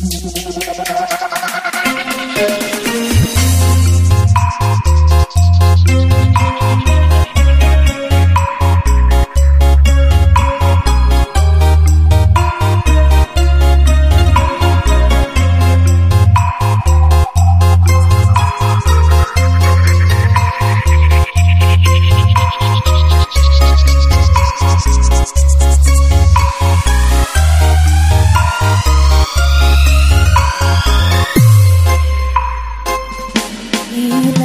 Música need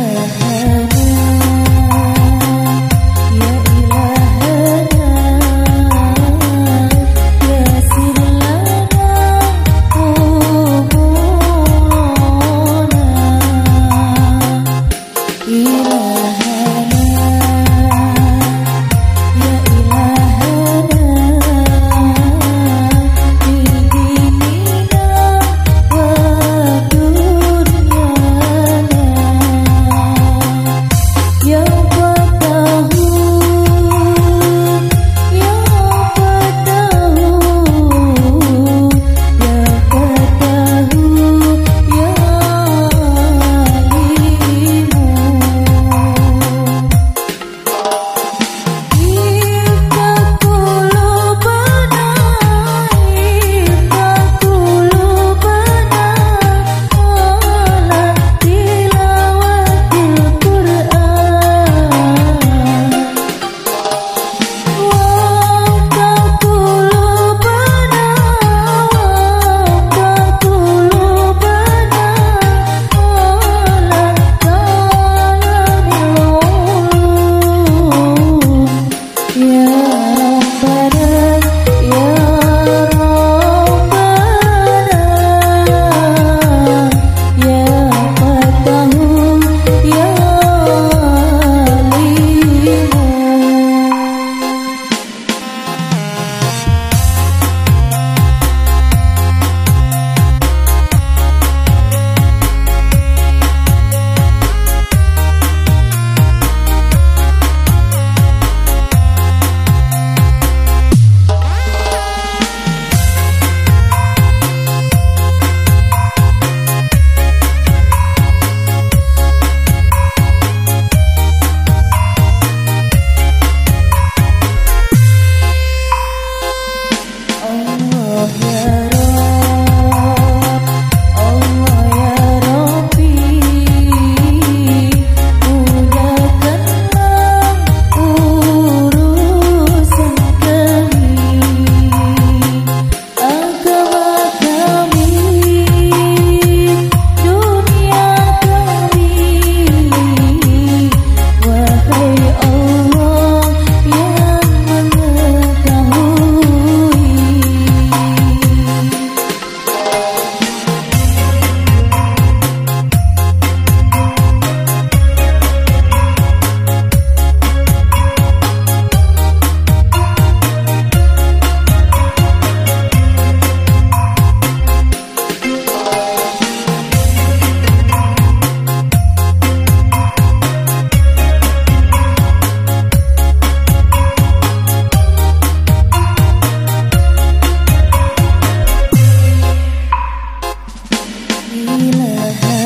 Gila